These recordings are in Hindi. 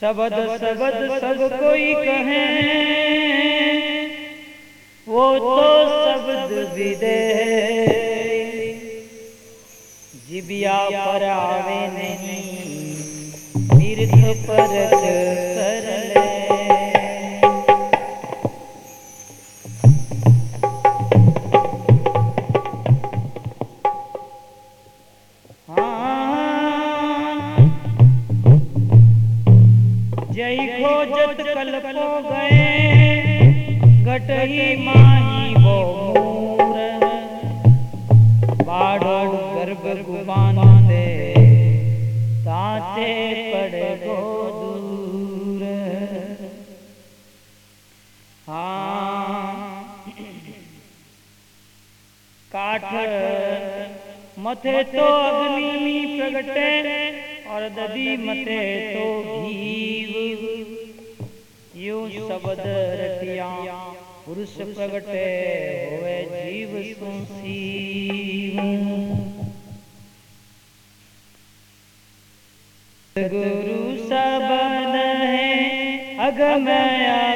शब्द सबद सब कोई कहे। वो तो शब्द विदे जिबिया पर आवे नहीं तीर्थ परत जय खोजत कल्पो गए घटही माही वो मूर। बाड़ो गर्भ गुबान दे ताते पड़े गो दूर। हाँ। काठ मथे तो अग्नि प्रगटे और दबी मते तो भीव यूँ शब्द रतिया पुरुष प्रगटे होवे जीव सुसीव गुरु सबन है अगमया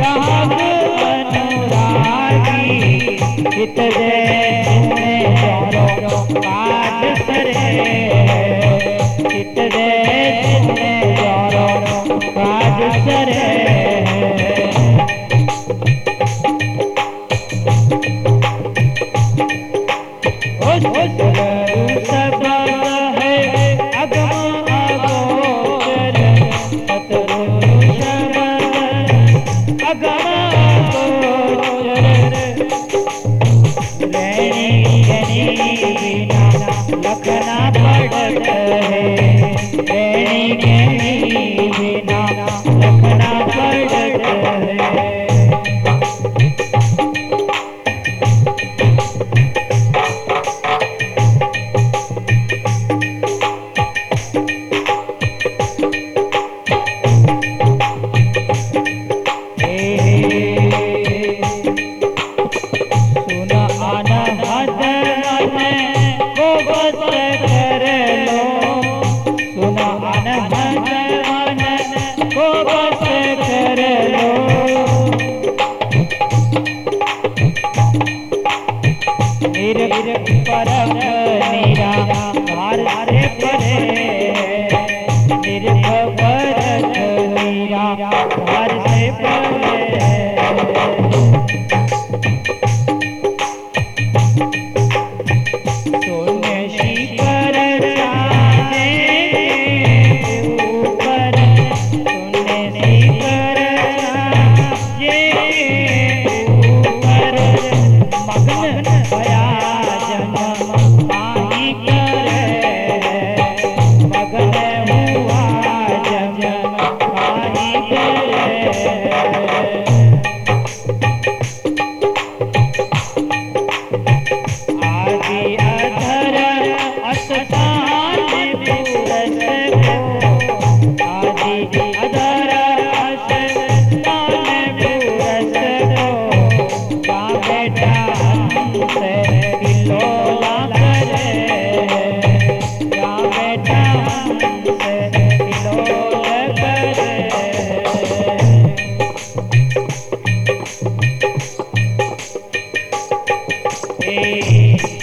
राग अनुरागी जैसे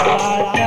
ஆளா